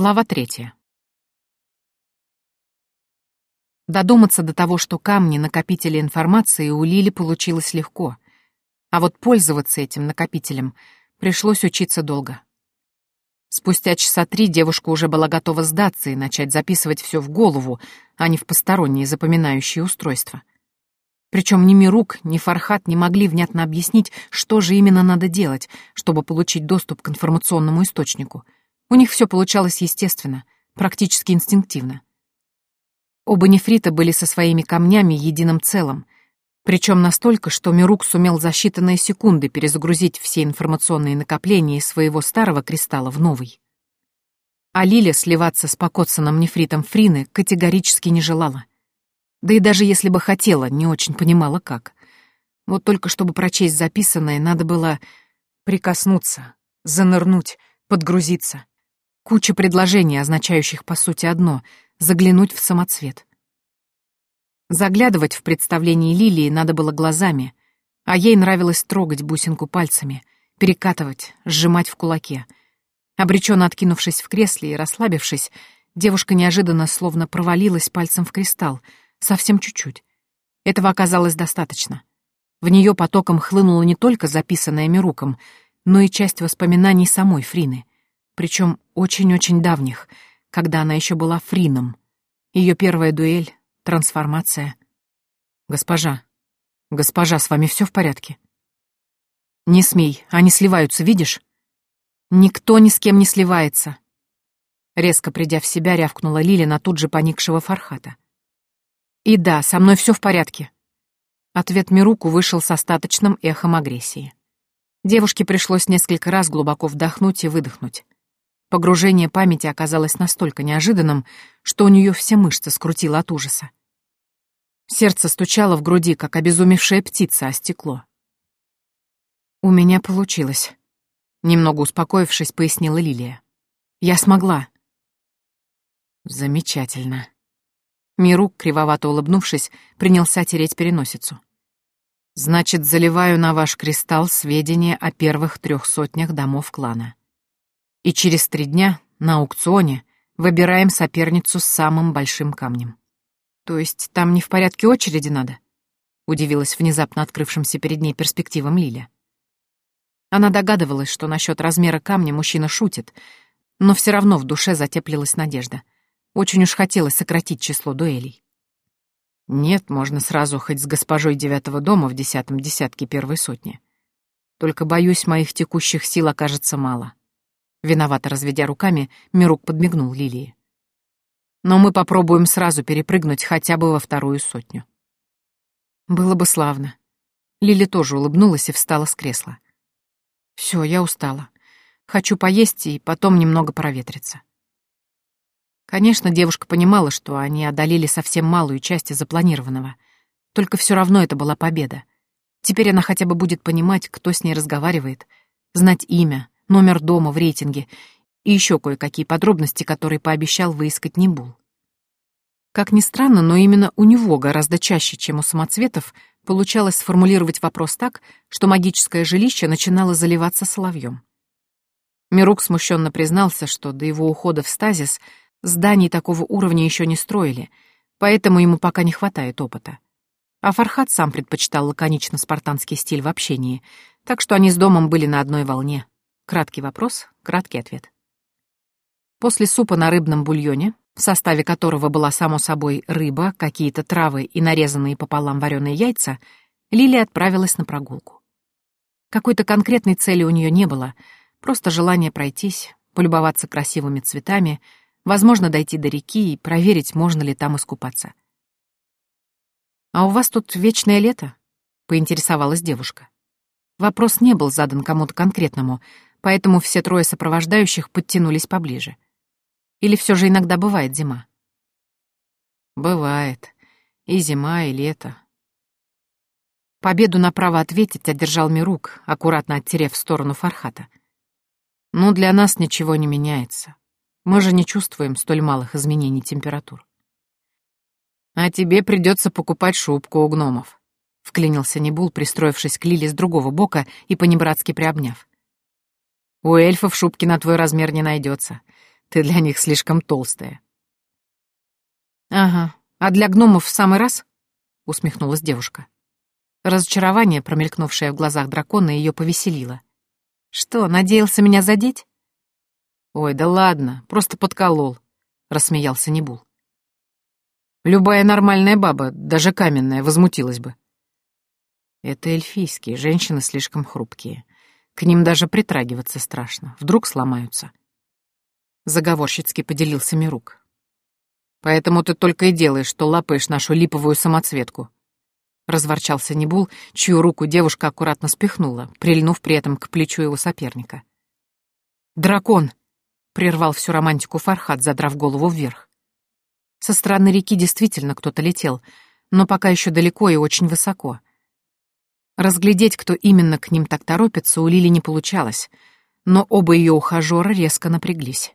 Глава третья. Додуматься до того, что камни — накопители информации, у Лили получилось легко. А вот пользоваться этим накопителем пришлось учиться долго. Спустя часа три девушка уже была готова сдаться и начать записывать все в голову, а не в посторонние запоминающие устройства. Причем ни Мирук, ни Фархат не могли внятно объяснить, что же именно надо делать, чтобы получить доступ к информационному источнику — у них все получалось естественно, практически инстинктивно. Оба нефрита были со своими камнями единым целым, причем настолько, что Мирук сумел за считанные секунды перезагрузить все информационные накопления своего старого кристалла в новый. А Лиля сливаться с покоцанным нефритом Фрины категорически не желала. Да и даже если бы хотела, не очень понимала, как. Вот только чтобы прочесть записанное, надо было прикоснуться, занырнуть, подгрузиться. Куча предложений, означающих по сути одно — заглянуть в самоцвет. Заглядывать в представлении Лилии надо было глазами, а ей нравилось трогать бусинку пальцами, перекатывать, сжимать в кулаке. Обреченно откинувшись в кресле и расслабившись, девушка неожиданно словно провалилась пальцем в кристалл, совсем чуть-чуть. Этого оказалось достаточно. В нее потоком хлынуло не только записанное Мируком, но и часть воспоминаний самой Фрины причем очень-очень давних, когда она еще была Фрином. Ее первая дуэль, трансформация. «Госпожа, госпожа, с вами все в порядке?» «Не смей, они сливаются, видишь?» «Никто ни с кем не сливается», Резко придя в себя, рявкнула Лили на тут же поникшего Фархата. «И да, со мной все в порядке». Ответ Мируку вышел с остаточным эхом агрессии. Девушке пришлось несколько раз глубоко вдохнуть и выдохнуть. Погружение памяти оказалось настолько неожиданным, что у нее все мышцы скрутило от ужаса. Сердце стучало в груди, как обезумевшая птица о стекло. «У меня получилось», — немного успокоившись, пояснила Лилия. «Я смогла». «Замечательно». Мирук, кривовато улыбнувшись, принялся тереть переносицу. «Значит, заливаю на ваш кристалл сведения о первых трех сотнях домов клана. И через три дня на аукционе выбираем соперницу с самым большим камнем. То есть там не в порядке очереди надо? Удивилась внезапно открывшимся перед ней перспективам Лиля. Она догадывалась, что насчет размера камня мужчина шутит, но все равно в душе затеплилась надежда. Очень уж хотелось сократить число дуэлей. Нет, можно сразу хоть с госпожой девятого дома в десятом десятке первой сотни. Только, боюсь, моих текущих сил окажется мало. Виновато разведя руками, Мирук подмигнул Лилии. «Но мы попробуем сразу перепрыгнуть хотя бы во вторую сотню». «Было бы славно». Лили тоже улыбнулась и встала с кресла. «Все, я устала. Хочу поесть и потом немного проветриться». Конечно, девушка понимала, что они одолели совсем малую часть запланированного. Только все равно это была победа. Теперь она хотя бы будет понимать, кто с ней разговаривает, знать имя, номер дома в рейтинге и еще кое-какие подробности, которые пообещал выискать Небул. Как ни странно, но именно у него гораздо чаще, чем у самоцветов, получалось сформулировать вопрос так, что магическое жилище начинало заливаться соловьем. Мирук смущенно признался, что до его ухода в стазис зданий такого уровня еще не строили, поэтому ему пока не хватает опыта. А Фархат сам предпочитал лаконично-спартанский стиль в общении, так что они с домом были на одной волне. Краткий вопрос, краткий ответ. После супа на рыбном бульоне, в составе которого была, само собой, рыба, какие-то травы и нарезанные пополам вареные яйца, Лилия отправилась на прогулку. Какой-то конкретной цели у нее не было, просто желание пройтись, полюбоваться красивыми цветами, возможно, дойти до реки и проверить, можно ли там искупаться. «А у вас тут вечное лето?» — поинтересовалась девушка. Вопрос не был задан кому-то конкретному, поэтому все трое сопровождающих подтянулись поближе. Или все же иногда бывает зима? Бывает. И зима, и лето. Победу на право ответить одержал Мирук, аккуратно оттерев в сторону Фархата. Но для нас ничего не меняется. Мы же не чувствуем столь малых изменений температур. А тебе придется покупать шубку у гномов. Вклинился Небул, пристроившись к Лиле с другого бока и понебратски приобняв. У эльфов шубки на твой размер не найдется. Ты для них слишком толстая. Ага, а для гномов в самый раз? Усмехнулась девушка. Разочарование, промелькнувшее в глазах дракона, ее повеселило. Что, надеялся меня задеть? Ой, да ладно, просто подколол, рассмеялся Небул. Любая нормальная баба, даже каменная, возмутилась бы. Это эльфийские, женщины слишком хрупкие. К ним даже притрагиваться страшно, вдруг сломаются. Заговорщицки поделился Мирук. Поэтому ты только и делаешь, что лапаешь нашу липовую самоцветку. Разворчался Небул, чью руку девушка аккуратно спихнула, прильнув при этом к плечу его соперника. «Дракон!» — прервал всю романтику Фархат, задрав голову вверх. Со стороны реки действительно кто-то летел, но пока еще далеко и очень высоко. Разглядеть, кто именно к ним так торопится, у Лили не получалось, но оба ее ухажера резко напряглись.